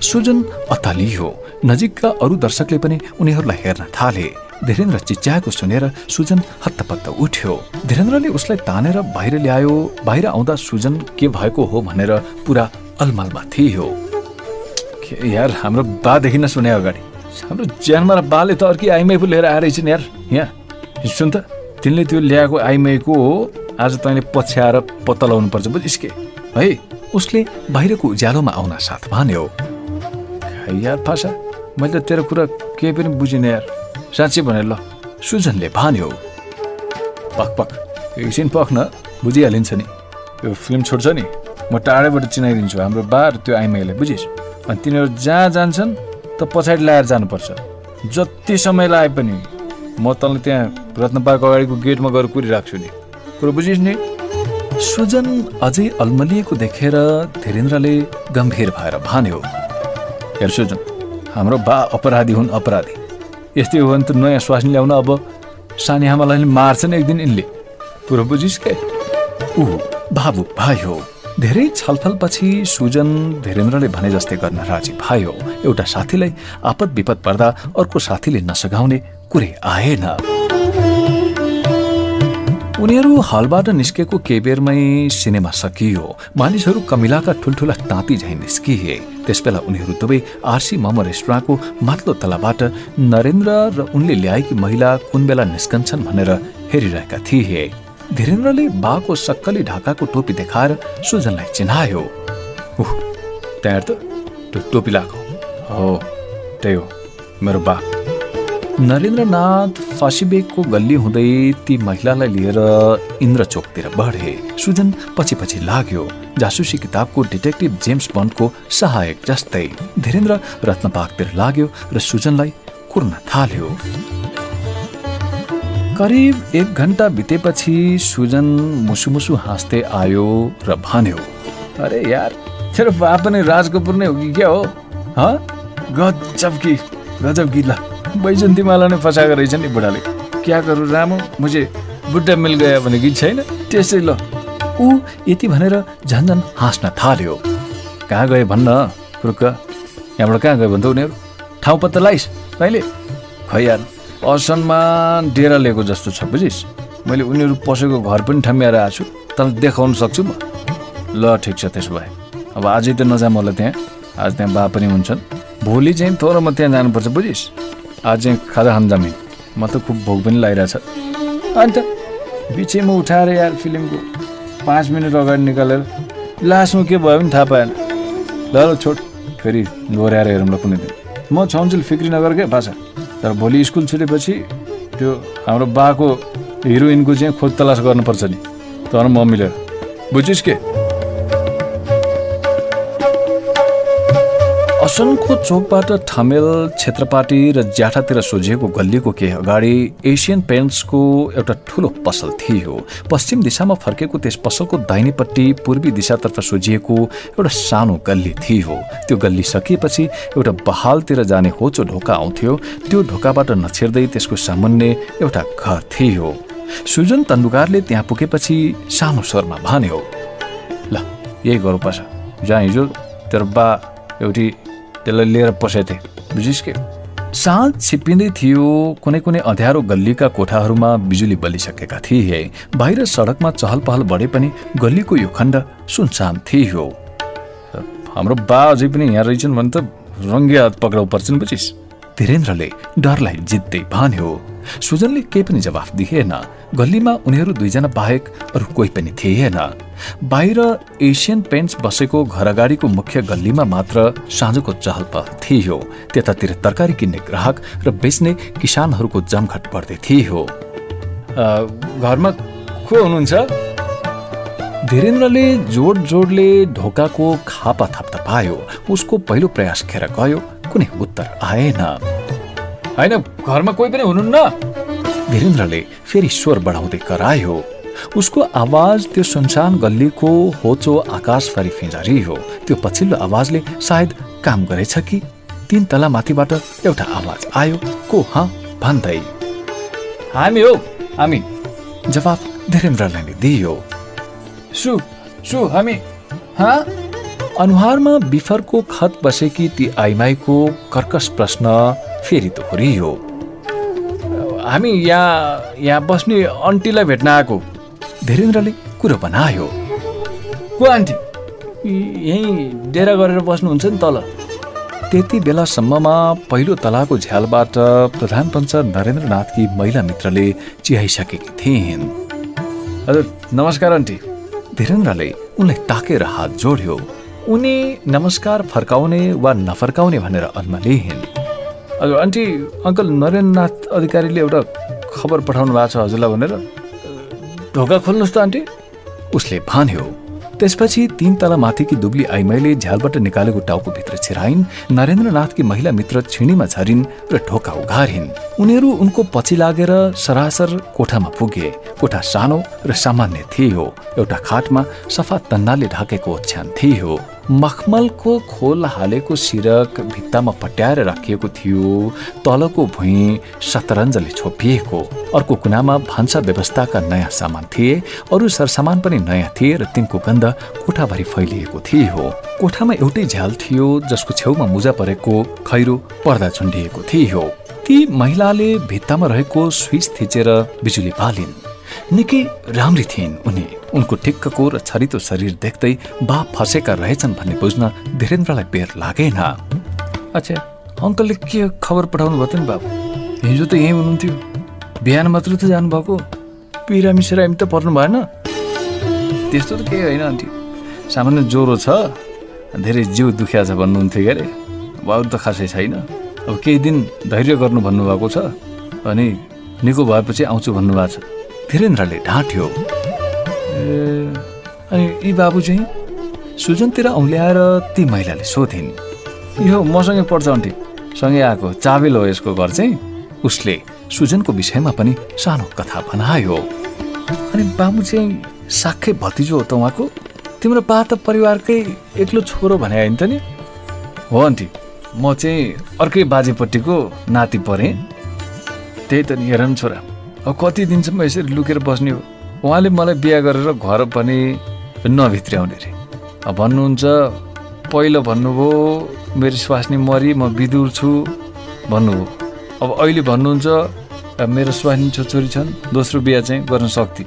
S1: सुजन अतालियो नजिकका अरू दर्शकले पनि उनीहरूलाई हेर्न थाले। धीरेन्द्र चिच्याएको सुनेर सुजन हत्तपत्त उठ्यो। धीरेन्द्रले उसलाई तानेर बाहिर ल्यायो। बाहिर आउँदा सुजन के भएको हो भनेर पुरा अलमलमा थियो। यार हाम्रो बादेखि नै सुने अगाडि। हाम्रो ज्यानमा र बाले त अर्कै आइमाई पो लिएर आएर यार। यहाँ सुन त तिनले त्यो ल्याएको आइमाईको हो आज तैँले पछ्याएर पत्ता लगाउनु पर्छ बुझिस् के है उसले बाहिरको उज्यालोमा आउन साथ भन्यो यार फासा मैले त तेरो कुरा केही पनि बुझिनँ यार। साँच्चै भनेर ल सुजनले भन्यो। पख पख एकछिन पख न बुझिहालिन्छ नि। यो फिल्म छोड्छ नि म टाढैबाट चिनाइदिन्छु हाम्रो बार त्यो आइमाईलाई बुझिस्? अनि तिनीहरू जहाँ जान्छन् त पछाडि ल्याएर जानुपर्छ। जति समय लाए पनि म तँलाई त्यहाँ रत्न पार्क अगाडिको गेटमा गएर कुरिराख्छु नि। कुरो बुझिस् नि सुजन अझै अल्मलिएको देखेर धीरेन्द्रले गम्भीर भएर भन्यो हेर सुजन हाम्रो बा अपराधी हुन् अपराधी। यस्तै हो भने त नयाँ स्वास्नी ल्याउन अब सानी आमालाई मार्छन् एक दिन यिनले। कुरो बुझिस् के ऊ बाबु भाइ हो। धेरै छलफलपछि सुजन धीरेन्द्रले भने जस्तै गर्न राजी भयो। एउटा साथीलाई आपत विपद पर्दा अर्को साथीले नसघाउने कुरै आएन। उनीहरू हलबाट निस्केको केबेरमै सिनेमा सकियो। मानिसहरू कमिलाका ठुल्ठुला ताँती झैँ निस्किए। त्यसबेला उनीहरू दुवै आरसी मम रेस्टुराँको माथिल्लो तलाबाट नरेन्द्र र उनले ल्याएकी महिला कुन बेला निस्कन्छन् भनेर हेरिरहेका थिए। धीरेन्द्रले बाको सक्कली ढाकाको टोपी देखाएर सुजनलाई चिनायो। त्यहाँ त टोपी लगाएको हो त्यही हो मेरो बा। नरेन्द्रनाथ फाँसीबेगको गल्ली हुँदै ती महिलालाई लिएर इन्द्रचोकतिर बढे। सुजन पछि पछि लाग्यो। जासुसी किताबको डिटेक्टिभ जेम्स बन्डको सहायक जस्तै धीरेन्द्र रत्नपाकतिर लाग्यो र सुजनलाई कुर्न थाल्यो। करिब एक घन्टा बितेपछि सुजन मुसु हाँस्दै आयो र भन्यो अरे यार तेरो बाप पनि राज नै हो कि क्या हो? गजब कि गजब कि ल। बैजन्तीमाला नै फसाएको रहेछ नि बुढाले। क्या गरौँ रामो? मुझे बुढा मिल गयो भने गीत छैन। त्यसै ल। ऊ यति भनेर झन्झन हाँस्न थाल्यो। कहाँ गए भन्न रुक्क यहाँबाट कहाँ गयो भन्छ उनीहरू? ठाउँ पत्ता लाइस् कहिले? खै यार असनमा डेरा लिएको जस्तो छ बुझिस्? मैले उनीहरू पसेको घर पनि ठम्याएर आएको छु। तर देखाउन सक्छु म। ल ठिक छ त्यसो भए। अब आजै त नजा मलाई त्यहाँ। आज त्यहाँ बा पनि हुन्छन्। भोलि चाहिँ थोर म त्यहाँ जानुपर्छ बुझिस्? आज खाजा खान म त खुब भोग पनि लगाइरहेछ अन्त बिचैमा उठाएर यार फिल्मको पाँच मिनट अगाडि निकालेर लास्टमा के भयो भने थाहा पाएन। ल ल छोड फेरि दोहोऱ्याएर हेरौँ कुनै दिन। म छाउँछु फिक्री नगर क्या भाषा। तर भोलि स्कुल छुटेपछि त्यो हाम्रो बाको हिरोइनको चाहिँ खोज तलास गर्नुपर्छ नि। तर म मिलेर। बुझिस् के? असनको चोकबाट ठमेल क्षेत्रपाटी र ज्याठातिर सोझिएको गल्लीको केही अगाडि एसियन पेन्ट्सको एउटा ठुलो पसल थियो। पश्चिम दिशामा फर्केको त्यस पसलको दाहिनेपट्टि पूर्वी दिशातर्फ सोझिएको एउटा सानो गल्ली थियो। त्यो गल्ली सकिएपछि एउटा बहालतिर जाने होचो ढोका आउँथ्यो। त्यो ढोकाबाट नछिर्दै त्यसको सामान्य एउटा घर थियो। सुजन तन्दुकारले त्यहाँ पुगेपछि सानो स्वरमा भन्यो ल यही गरौँ पर्छ जहाँ हिजो तेरो बा एउटी त्यसलाई लिएर पसेको थिएँ बुझिस् के साँझ छिप्पिँदै थियो कुनै कुनै अँध्यारो गल्लीका कोठाहरूमा बिजुली बलिसकेका थिए। बाहिर सडकमा चहल पहल बढे पनि गल्लीको यो खण्ड सुनसान थियो। हाम्रो बा अझै पनि यहाँ रहेछन् भने त रङ्गे हात पक्राउ पर्छन् बुझिस् धीरेन्द्रले डरलाई जित्दै भन्यो। सुजनले केही पनि जवाफ दिएन। गल्लीमा उनीहरू दुईजना बाहेक अरू कोही पनि थिएन। बाहिर एसियन पेन्ट्स बसेको घर अगाडिको मुख्य गल्लीमा मात्र साँझको चहल पहल थियो। त्यतातिर तरकारी किन्ने ग्राहक र बेच्ने किसानहरूको जमघट बढ्दै थियो। घरमा को हुनुहुन्छ? धीरेन्द्रले जोड जोडले ढोकाको खापा थाप्दा पायो। उसको पहिलो प्रयास खेर गयो। कुनै उत्तर आएन। होइन घरमा कोही पनि हुनुहुन्न? धीरेन्द्रले फेरि स्वर बढाउँदै करायो उसको आवाज त्यो सुनसान गल्लीको होचो आकाशभरि फिँजारियो। त्यो पछिल्लो आवाजले सायद काम गरेछ कि? तीन तला माथिबाट एउटा आवाज आयो को ह भन्दै। हामी हो हामी। जवाफ धीरेन्द्रले दियो सु सु हामी हाँ? अनुहारमा बिफरको खत बसेकी ती आइमाईको कर्कस प्रश्न फेरि दोहोरियो हामी यहाँ यहाँ बस्ने अन्टीलाई भेट्न आएको। धीरेन्द्रले कुरो बनायो। को आन्टी? यहीँ डेरा गरेर बस्नुहुन्छ नि तल। त्यति बेलासम्ममा पहिलो तलाको झ्यालबाट प्रधान पञ्च नरेन्द्रनाथकी महिला मित्रले चिहाइसकेकी थिइन्। हजुर नमस्कार आन्टी। धीरेन्द्रले उनलाई ताकेर हात जोड्यो। उनी नमस्कार फर्काउने वा नफर्काउने भनेर अन्मालिन् हजुर आन्टी अङ्कल नरेन्द्रनाथ अधिकारीले एउटा खबर पठाउनु भएको छ हजुरलाई भनेर। ढोका खोल्नुहोस् त आन्टी। उसले भन्यो त्यसपछि तीन तला माथिकी दुब्ली आइमाईले झ्यालबाट निकालेको टाउको भित्र छिराइन् नरेन्द्रनाथकी महिला मित्र छिणीमा झरिन् र ढोका उघारिन्। उनीहरू उनको पछि लागेर सरासर कोठामा पुगे। कोठा सानो र सामान्य थियो। एउटा खाटमा सफा तन्नाले ढाकेको ओछ्यान थियो। मखमलको खोल हालेको सिरक भित्तामा पट्याएर राखिएको थियो। तलको भुइँ शतरञ्जले छोपिएको। अर्को कुनामा भान्सा व्यवस्थाका नयाँ सामान थिए। अरू सरसामान पनि नयाँ थिए र तिनको गन्ध कोठाभरि फैलिएको थियो। कोठामा एउटै झ्याल थियो जसको छेउमा मुजा परेको खैरो पर्दा झुन्डिएको थियो। ती महिलाले भित्तामा रहेको स्विच थिचेर बिजुली बालिन् निकै राम्री थिइन् उनी। उनको ठिक्कको र छरितो शरीर देख्दै बा फसेका रहेछन् भन्ने बुझ्न धीरेन्द्रलाई बेर लागेन। अच्छा अङ्कलले के खबर पठाउनु भयो नि बाबु? हिजो त यहीँ हुनुहुन्थ्यो। बिहान मात्र त जानुभएको। पिरामी सिरामी त पर्नु भएन। त्यस्तो त केही होइन अन्थ्यो सामान्य ज्वरो छ। धेरै जिउ दुखिया छ भन्नुहुन्थ्यो क्या अरे? बाबु त खासै छैन। अब केही दिन धैर्य गर्नु भन्नुभएको छ। अनि निको भएपछि आउँछु भन्नुभएको छ। धीरेन्द्रले ढाँट्यो। अनि यी बाबु चाहिँ सुजनतिर औल्याएर ती महिलाले सोधिन्। यो मसँगै पढ्छ अन्टी सँगै आएको चाबेल हो यसको घर चाहिँ। उसले सुजनको विषयमा पनि सानो कथा बनायो अनि बाबु चाहिँ साख्य भतिजो हो त उहाँको? तिम्रो बा त परिवारकै एक्लो छोरो भने होइन त नि। हो अन्टी म चाहिँ अर्कै बाजेपट्टिको नाति परेँ। त्यही त नि हेर छोरा। कति दिनसम्म यसरी लुकेर बस्ने हो? उहाँले मलाई बिहा गरेर घर पनि नभित्र्याउने रे। भन्नुहुन्छ पहिलो भन्नुभयो मेरो स्वास्नी मरि म विदुर छु भन्नुभयो। अब अहिले भन्नुहुन्छ मेरो स्वास्नी छोरी छन् दोस्रो बिहा चाहिँ गर्न सक्थे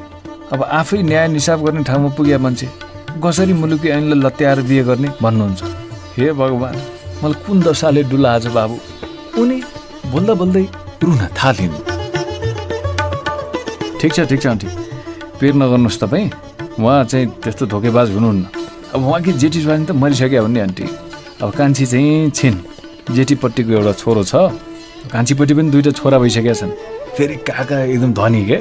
S1: अब आफै न्याय निसाब गर्ने ठाउँमा पुगे मान्छे कसरी मुलुकी ऐनले लत्याएर बिहे गर्ने? भन्नुहुन्छ। हे भगवान् मलाई कुन दशाले डुला आज बाबु? उनी बोल्दा बोल्दै रुन थालिन्। ठिक छ ठिक छ आन्टी। पेर नगर्नुहोस् तपाईँ। उहाँ चाहिँ त्यस्तो धोकेबाज हुनुहुन्न। अब उहाँकी जेठी स्वास्नी त मरिसक्यो भन्ने आन्टी। अब कान्छी चाहिँ छिन्। जेठीपट्टिको एउटा छोरो छ। कान्छीपट्टि पनि दुइटा छोरा भइसकेका छन्। फेरि काका एकदम धनी के?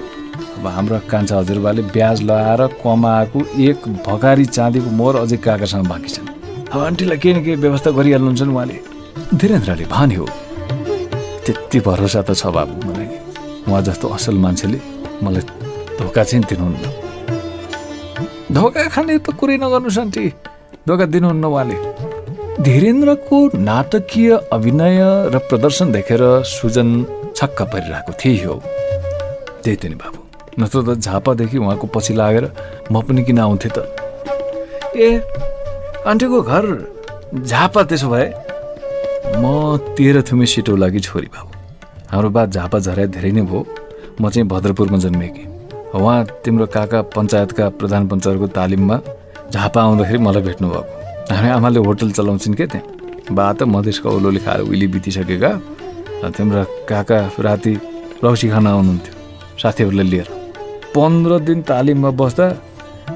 S1: अब हाम्रो कान्छा हजुरबाले ब्याज लगाएर कमाएको एक भकारी चाँदीको मोर अझै काकासँग बाँकी छन्। अब आन्टीलाई केही न केही व्यवस्था गरिहाल्नुहुन्छ नि उहाँले। धीरेन्द्रले भन्यो त्यति भरोसा त छ बाबु मलाई। उहाँ जस्तो असल मान्छेले मलाई धोका चाहिँ दिनुहुन्न। धोका खाने त कुरै नगर्नुहोस् आन्टी धोका दिनुहुन्न उहाँले। धीरेन्द्रको नाटकीय अभिनय र प्रदर्शन देखेर सुजन छक्क परिरहेको थियो त्यही त बाबु नत्र त झापादेखि उहाँको पछि लागेर म पनि किन आउँथेँ त? ए आन्टीको घर झापा त्यसो भए? म तेह्र थुमे सिटो लागि छोरी बाबु। हाम्रो बा झापा झराइ धेरै नै भयो। म चाहिँ भद्रपुरमा जन्मेकी उहाँ तिम्रो काका पञ्चायतका प्रधान पञ्चायतको तालिममा झापा आउँदाखेरि मलाई भेट्नु भएको हामी आमाले होटल चलाउँछन् के त्यहाँ? बा त मधेसको औलोले खाएर उहिले बितिसकेका तिम्रो काका राति रौसी खान आउनुहुन्थ्यो साथीहरूलाई लिएर। पन्ध्र दिन तालिममा बस्दा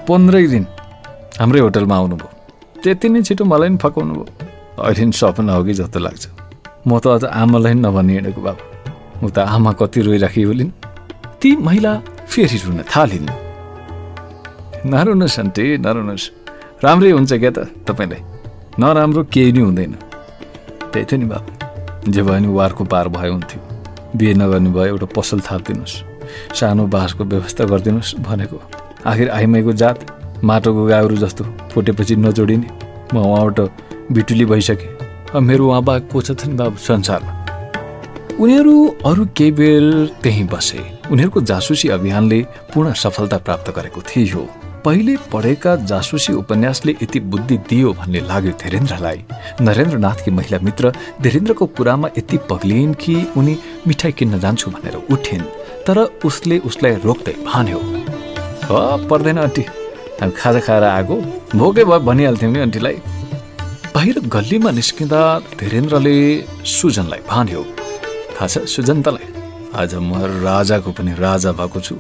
S1: पन्ध्रै दिन हाम्रै होटलमा आउनुभयो। त्यति नै छिटो मलाई पनि फकाउनु भयो अहिले नि सपना हो कि जस्तो लाग्छ। म त अझ आमालाई पनि नभनी हिँडेको बाबु। म त आमा कति रोइराखी होलिन्? ती महिला फेरि रुन थालिन्। नरुनुहोस् आन्टी नरुनुहोस् राम्रै हुन्छ क्या त तपाईँलाई। नराम्रो केही नै हुँदैन। त्यही थियो नि बाबु। जे भयो नि वारको पार भयो हुन्थ्यो। बिहे नगर्ने भयो एउटा पसल थापिदिनुहोस्। सानो बाँसको व्यवस्था गरिदिनुहोस् भनेको। आखिर आइमाईको जात माटोको गाउरू जस्तो फुटेपछि नजोडिने। म उहाँबाट बिटुली भइसकेँ। मेरो उहाँ बा को छ नि बाबु? संसारमा। उनीहरू अरू केही बेर त्यहीँ बसे। उनीहरूको जासुसी अभियानले पूर्ण सफलता प्राप्त गरेको थियो। पहिले पढेका जासुसी उपन्यासले यति बुद्धि दियो भन्ने लाग्यो धीरेन्द्रलाई। नरेन्द्रनाथकी महिला मित्र धीरेन्द्रको कुरामा यति पग्लिन् कि उनी मिठाई किन्न जान्छु भनेर उठिन् तर उसले उसलाई रोक्दै भन्यो पर्दैन आन्टी हामी खाजा खाएर आएको भोकै भयो भनिहाल्थ्यौँ नि आन्टीलाई। बाहिर गल्लीमा निस्किँदा धीरेन्द्रले सुजनलाई भन्यो थाहा छ सुजन तलाई आज म राजाको पनि राजा भएको छु।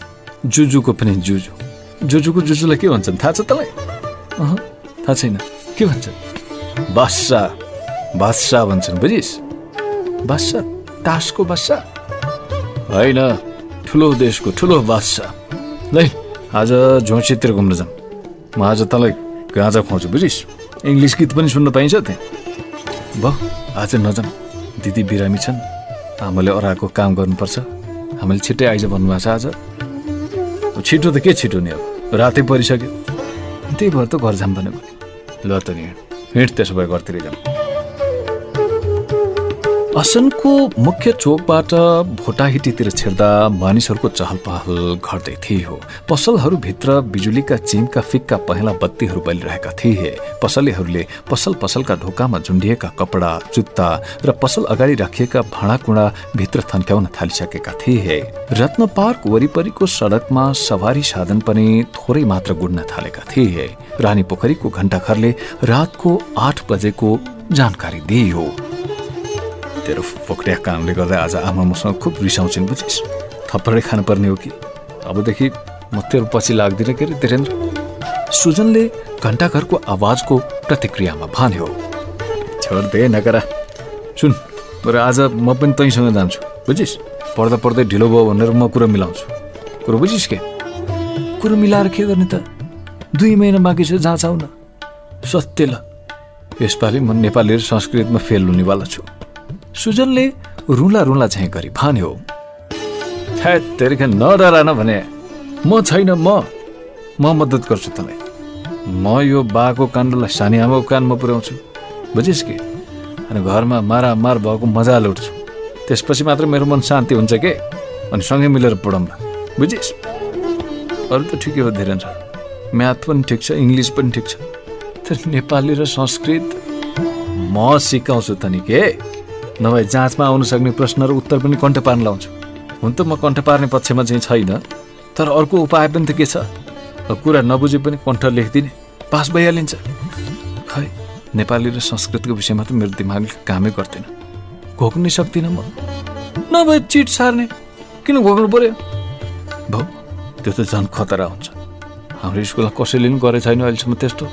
S1: जुजुको पनि जुजु। जुजुको जुजुलाई के भन्छन्? थाहा छ तँलाई? थाहा छैन। के भन्छन्? बादशाह। बादशाह भन्छन् बुझिस्? बादशाह? तासको बादशाह? होइन ठुलो देशको ठुलो बादशाह। ल आज झोसीतिर घुम्न जाउँ म आज तँलाई गाँजा खुवाउँछु बुझिस्? इङ्ग्लिस गीत पनि सुन्न पाइन्छ त्यहाँ। ब आज नजाउँ दिदी बिरामी छन्। आमाले अराएको काम गर्नुपर्छ। हामीले छिट्टै आइज भन्नुभएको छ आज। छिटो त के छिटो नि अब? रातै परिसक्यो। त्यही भएर त घर जाम भनेको ल त नि हिँड त्यसो भए घरतिर जाउँ असनको मुख्य चोकबाट भोटाहिटीतिर छिर्दा मानिसहरूको चहल पहल घट्दै थियो। पसलहरूभित्र बिजुलीका चिमका फिक्का पहेँला बत्तीहरू बलिरहेका थिए। पसलेहरूले पसल पसलका ढोकामा झुन्डिएका कपडा जुत्ता र पसल अगाडि राखिएका भाँडाकुँडा भित्र थन्क्याउन थालिसकेका थिए। रत्न पार्क वरिपरिको सडकमा सवारी साधन पनि थोरै मात्र गुड्न थालेका थिए। रानी पोखरीको घण्टाघरले रातको आठ बजेको जानकारी दियो तेरो फोक्रिया कामले गर्दा आज आमा मसँग खुब रिसाउँछिन् बुझिस्? थप्पडै खानुपर्ने हो कि? अबदेखि म तेरो पछि लाग्दिनँ के अरे धीरेन्द्र सुजनले घन्टाघरको आवाजको प्रतिक्रियामा भन्यो। छोड दे नगरा। सुन तर आज म पनि तैँसँग जान्छु बुझिस्? पढ्दा पढ्दै ढिलो भयो भनेर म कुरो मिलाउँछु। कुरो बुझिस् के? कुरो मिलाएर के गर्ने त? दुई महिना बाँकी छ जहाँ न। सत्य ल। यसपालि म नेपाली र संस्कृतमा फेल हुनेवाला छु। सुजनले रुला रुला चाहिँ गरी भन्यो तेरिखा नडरान भने म छैन म म मद्दत गर्छु तँलाई। म यो बाको काण्डलाई सानी कानमा पुर्याउँछु बुझिस् कि? अनि घरमा मारामार भएको मजा लुट्छु। त्यसपछि मात्र मेरो मन शान्ति हुन्छ के? अनि सँगै मिलेर पढाउँला बुझिस्? अरू त ठिकै हो धीरेन्द्र म्याथ पनि ठिक छ इङ्ग्लिस पनि ठिक छ। तर नेपाली र संस्कृत म सिकाउँछु त नि के? नभए जाँचमा आउन सक्ने प्रश्न र उत्तर पनि कण्ठ पार्न लाउँछु। हुन त म कण्ठ पार्ने पक्षमा चाहिँ छैन तर अर्को उपाय पनि त के छ? कुरा नबुझे पनि कण्ठ लेखिदिने पास भइहालिन्छ। खै नेपाली र संस्कृतको विषयमा त मेरो दिमागले कामै गर्दैन। घोक्नै सक्दिनँ म। नभए चिट सार्ने। किन घोक्नु पर्यो? भाउ त्यो त झन् खतरा हुन्छ। हाम्रो स्कुलमा कसैले पनि गरेको छैन अहिलेसम्म त्यस्तो।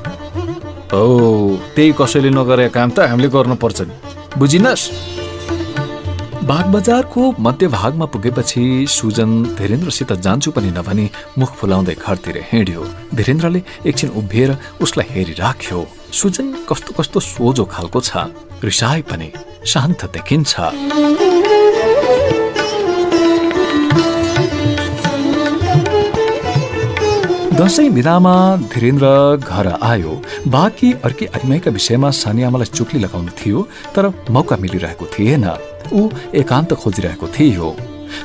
S1: हो त्यही कसैले नगरेको काम त हामीले गर्नुपर्छ नि। बुझिनस्। बागबजारको मध्यभागमा पुगेपछि सुजन धीरेन्द्रसित जान्छु पनि नभनी मुख फुलाउँदै घरतिर हिँड्यो। धीरेन्द्रले एकछिन उभिएर उसलाई हेरिराख्यो। सुजन कस्तो कस्तो सोझो खालको छ। रिसाई पनि शान्त देखिन्छ। दसैँ बिदामा धीरेन्द्र घर आयो बाँकी अर्की आइमाईका विषयमा सानी आमालाई चुक्ली लगाउनु थियो तर मौका मिलिरहेको थिएन ऊ एकान्त खोजिरहेको थियो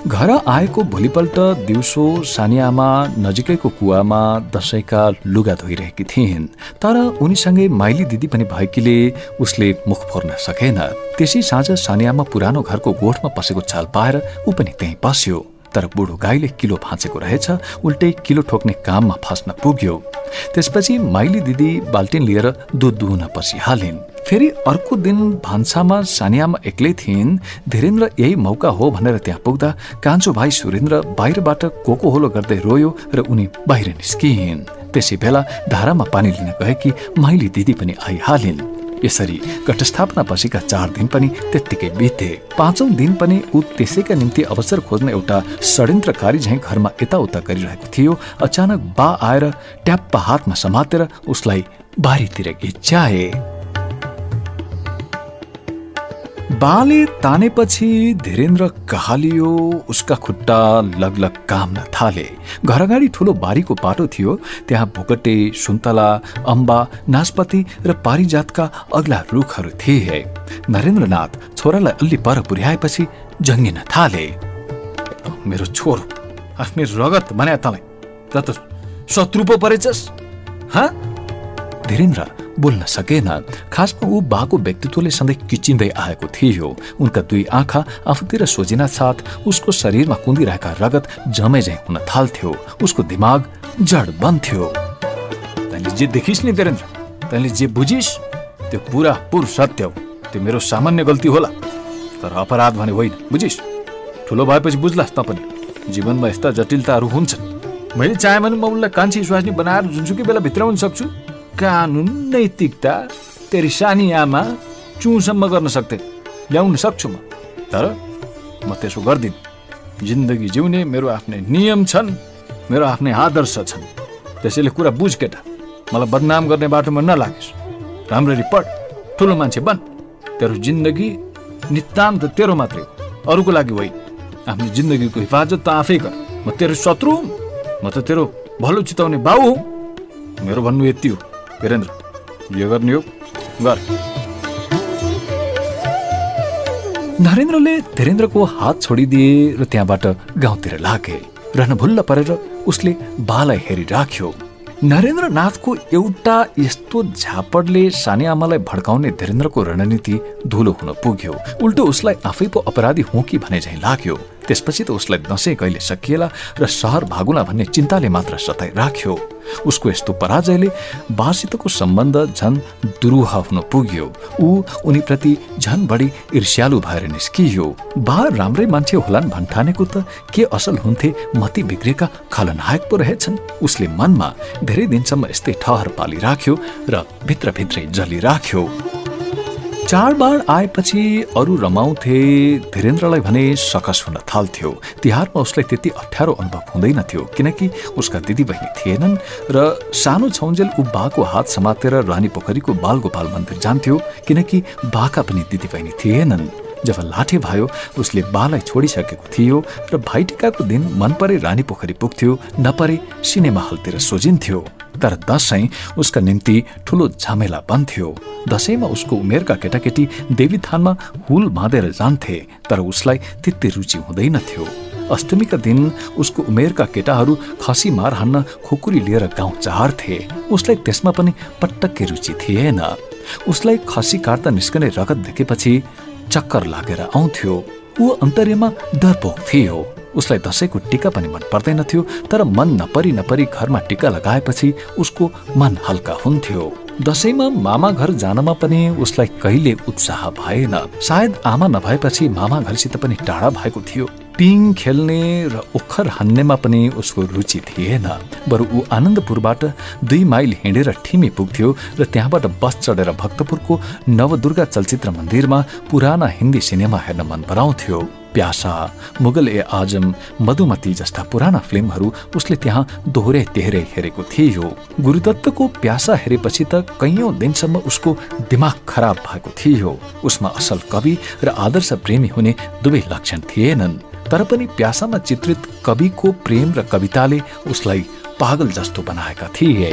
S1: घर आएको भोलिपल्ट दिउँसो सानियामा नजिकैको कुवामा दसैँका लुगा धोइरहेकी थिइन् तर उनीसँगै माइली दिदी पनि भएकीले उसले मुख फोर्न सकेन त्यसै साँझ सानियामा पुरानो घरको गोठमा पसेको चाल पाएर ऊ पनि त्यहीँ पस्यो तर बुढो गाईले किलो भाँचेको रहेछ उल्टै किलो ठोक्ने काममा फस्न पुग्यो। त्यसपछि माइली दिदी बाल्टिन लिएर दुध दुहुन पसिहालिन् फेरि अर्को दिन भान्सामा सानियामा एक्लै थिइन्। धीरेन्द्र यही मौका हो भनेर त्यहाँ पुग्दा कान्छो भाइ सुरेन्द्र बाहिरबाट कोको होलो गर्दै रोयो र उनी बाहिर निस्किन्। त्यसै बेला धारामा पानी लिन गएकी माइली दिदी पनि आइहालिन्। यसरी घटस्थापना पछिका चार दिन पनि त्यत्तिकै बिते। पाँचौं दिन पनि ऊ त्यसैका निम्ति अवसर खोज्न एउटा षड्यन्त्रकारी झैँ घरमा यताउता गरिरहेको थियो। अचानक बा आएर ट्याप्पा हातमा समातेर उसलाई बारीतिर घिच्याए बाले तानेपछि धीरेन्द्र कहालियो उसका खुट्टा लगलग काम्न थाले। घर अगाडि ठुलो बारीको बाटो थियो त्यहाँ भुकटे सुन्तला अम्बा नासपति र पारिजातका अग्ला रुखहरू थिए। नरेन्द्रनाथ छोरालाई अल्ली पर पुर्याएपछि जङ्गिन थाले। मेरो छोरो आफ्नै रगत बनाए तँलाई। त शत्रु पो परेछस् धीरेन्द्र बोल्न सकेन। खासमा ऊ बाको व्यक्तित्वले सधैँ किचिँदै आएको थियो। उनका दुई आँखा आफूतिर सोझिना साथ उसको शरीरमा कुन्दिरहेका रगत जमै झै हुन थाल्थ्यो। उसको दिमाग जड बन्थ्यो। तैँले जे देखिस् नि देरेन्द्र तैँले जे बुझिस् त्यो पुरा पुर सत्य हो त्यो। मेरो सामान्य गल्ती होला। तर अपराध भने होइन बुझिस्? ठुलो भएपछि बुझ्लास् त पनि जीवनमा यस्ता जटिलताहरू हुन्छन्। मैले चाहे भने म उनलाई कान्छी स्वास्नी बनाएर जुनसुकै बेला भित्राउन सक्छु। कानुन नैतिकता तेरि सानी आमा चुसम्म गर्न सक्थे। ल्याउन सक्छु म। तर म त्यसो गर्दिनँ। जिन्दगी जिउने मेरो आफ्नै नियम छन् मेरो आफ्नै आदर्श छन्। त्यसैले कुरा बुझ केटा। मलाई बदनाम गर्ने बाटोमा नलागेस्। राम्ररी पढ ठुलो मान्छे बन। तेरो जिन्दगी नितान्त तेरो मात्रै हो। अरूको लागि होइन। आफ्नो जिन्दगीको हिफाजत त आफै गर। म तेरो शत्रु म त तेरो भलो चिताउने बाउ हो। मेरो भन्नु यति हो। गर्ने हो गर नरेन्द्रले धीरेन्द्रको हात छोडिदिए र त्यहाँबाट गाउँतिर लागे। रहन भुल्ल परेर उसले बालाई हेरिराख्यो। नरेन्द्रनाथको एउटा यस्तो झापडले सानी आमालाई भड्काउने धीरेन्द्रको रणनीति धुलो हुन पुग्यो। उल्टो उसलाई आफै पो अपराधी हो कि भने झैँ लाग्यो। त्यसपछि त उसलाई दसैँ कहिले सकिएला र सहर भागुला भन्ने चिन्ताले मात्र सताइराख्यो उसको यस्तो पराजयले बासितको सम्बन्ध झन दुरूह हुन पुग्यो। ऊ उनीप्रति झन बढी ईर्ष्यालु भएर निस्कियो। बा राम्रै मान्छे होलान् भन्ठानेको त के असल हुन्थे मती बिग्रेका खलनायक पो रहेछन्। उसले मनमा धेरै दिनसम्म यस्तै ठहर पालिराख्यो र भित्रभित्रै जलिराख्यो। चाडबाड आएपछि अरू रमाउँथे। धीरेन्द्रलाई भने सकस हुन थाल्थ्यो। तिहारमा उसलाई त्यति अप्ठ्यारो अनुभव हुँदैनथ्यो किनकि उसका दिदीबहिनी थिएनन् र सानो छौन्जेल ऊ बाको हात समातेर रानी पोखरीको बालगोपाल मन्दिर जान्थ्यो किनकि बाका पनि दिदीबहिनी थिएनन्। जब लाठे भयो उसले बालाई छोडिसकेको थियो र भाइटिकाको दिन मन परे रानी पोखरी पुग्थ्यो नपरे सिनेमा हलतिर सोझिन्थ्यो। तर दसैँ उसका निम्ति ठुलो झमेला बन्थ्यो। दसैँमा उसको उमेरका केटाकेटी देवी थानमा हुल बाँधेर जान्थे तर उसलाई त्यति रुचि हुँदैनथ्यो अष्टमीका दिन उसको उमेरका केटाहरू खसी मार हान्न खुकुरी लिएर गाउँ चाहर्थे। उसलाई त्यसमा पनि पटक्कै रुचि थिएन। उसलाई खसी काट्दा निस्कने रगत देखेपछि चक्कर लागेर आउँथ्यो। ऊ अन्तर्यमा डरपोक थियो। उसलाई दसैँको टिका पनि मन पर्दैनथ्यो तर मन नपरी नपरी घरमा टिका लगाएपछि उसको मन हल्का हुन्थ्यो। दसैँमा मामा घर जानमा पनि उसलाई कहिले उत्साह भएन। सायद आमा नभएपछि मामा घरसित पनि टाढा भएको थियो। पिङ खेल्ने र ओखर हान्नेमा पनि उसको रुचि थिएन। बरु ऊ आनन्दपुरबाट दुई माइल हिँडेर ठिमी पुग्थ्यो र त्यहाँबाट बस चढेर भक्तपुरको नवदुर्गा चलचित्र मन्दिरमा पुराना हिन्दी सिनेमा हेर्न मन पराउँथ्यो। प्यासा मुगल ए आजम मधुमती जस्ता पुराना फिल्महरू उसले त्यहाँ दोहोरे तेह्रै हेरेको थियो। गुरुदत्तको प्यासा हेरेपछि त कैयौं दिनसम्म उसको दिमाग खराब भएको थियो। उसमा असल कवि र आदर्श प्रेमी हुने दुवै लक्षण थिएनन्। तर पनि प्यासामा चित्रित कविको प्रेम र कविताले उसलाई पागल जस्तो बनाएका थिए।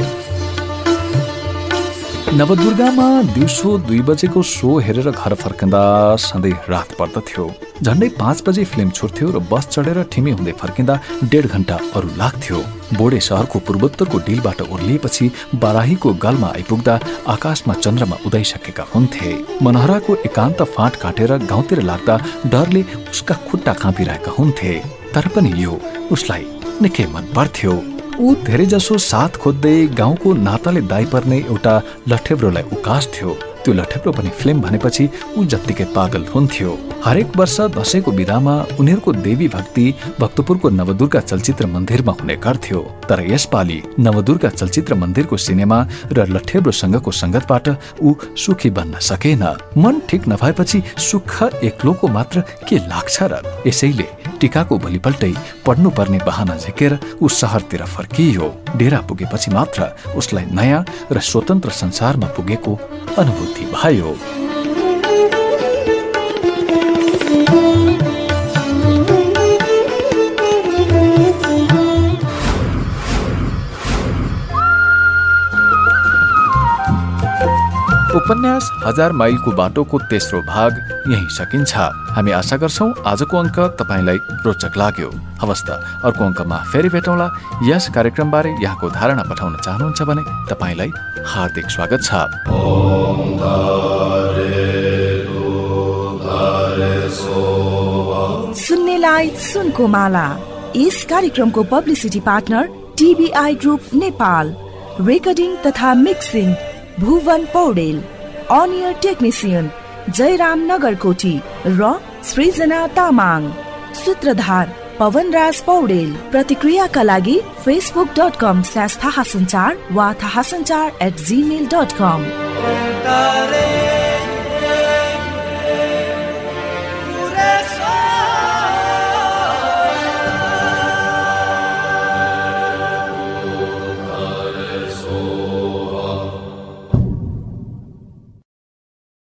S1: नवदुर्गामा दिउँसो दुई बजेको सो हेरेर घर फर्कँदा सधैँ रात पर्दथ्यो। झन्डै पाँच बजे फिल्म छुट्थ्यो र बस चढेर ठिमी हुँदै फर्किँदा डेढ घन्टा अरू लाग्थ्यो। बोडे सहरको पूर्वोत्तरको डिलबाट ओर्लिएपछि बाराहीको गलमा आइपुग्दा आकाशमा चन्द्रमा उदाइसकेका हुन्थे। मनहराको एकान्त फाँट काटेर गाउँतिर लाग्दा डरले उसका खुट्टा काँपिरहेका हुन्थे। तर पनि यो उसलाई निकै मन पर्थ्यो। ऊ धेरैजसो साथ खोज्दै गाउँको नाताले दाइ पर्ने एउटा लठेब्रोलाई उकास्थ्यो त्यो लठेप्रो पनि फिल्म भनेपछि ऊ जत्तिकै पागल हुन्थ्यो। हरेक वर्ष दसैँको विधामा उनीहरूको देवी भक्ति भक्तपुरको नवदुर्गा चलचित्र मन्दिरमा हुने गर्थ्यो। तर यसपालि नवदुर्गा चलचित्र मन्दिरको सिनेमा र लठेब्रोसँगको सङ्गतबाट ऊ सुखी बन्न सकेन। मन ठिक नभएपछि सुख एक्लोको मात्र के लाग्छ र यसैले टिकाको भोलिपल्टै पढ्नुपर्ने बहाना झिकेर ऊ सहरतिर फर्कियो। डेरा पुगेपछि मात्र उसलाई नयाँ र स्वतन्त्र संसारमा पुगेको अनुभूति भयो। उपन्यास हजार माइलको बाटोको तेस्रो भाग यही सकिन्छ। हामी आशा गर्छौ आजको अङ्क तपाईँलाई रोचक लाग्यो। हवस् त अर्को अङ्कमा फेरि भेटौँला। यस कार्यक्रमबारे यहाँको धारणा पठाउन चाहनुहुन्छ भने तपाईँलाई हार्दिक स्वागत छ।
S2: सुन्नेलाई सुनको माला। यस कार्यक्रमको publicity partner TBI group Nepal. Recording तथा मिक्सिङ भुवन पौडेल। अनियर टेक्निसियन जयराम नगरकोटी र सृजना तामाङ। सूत्रधार पवनराज पौडेल। प्रतिक्रियाका लागि फेसबुक डट कम स्ल्यास थाहा सञ्चार वा सञ्चार एट जिमेल डट कम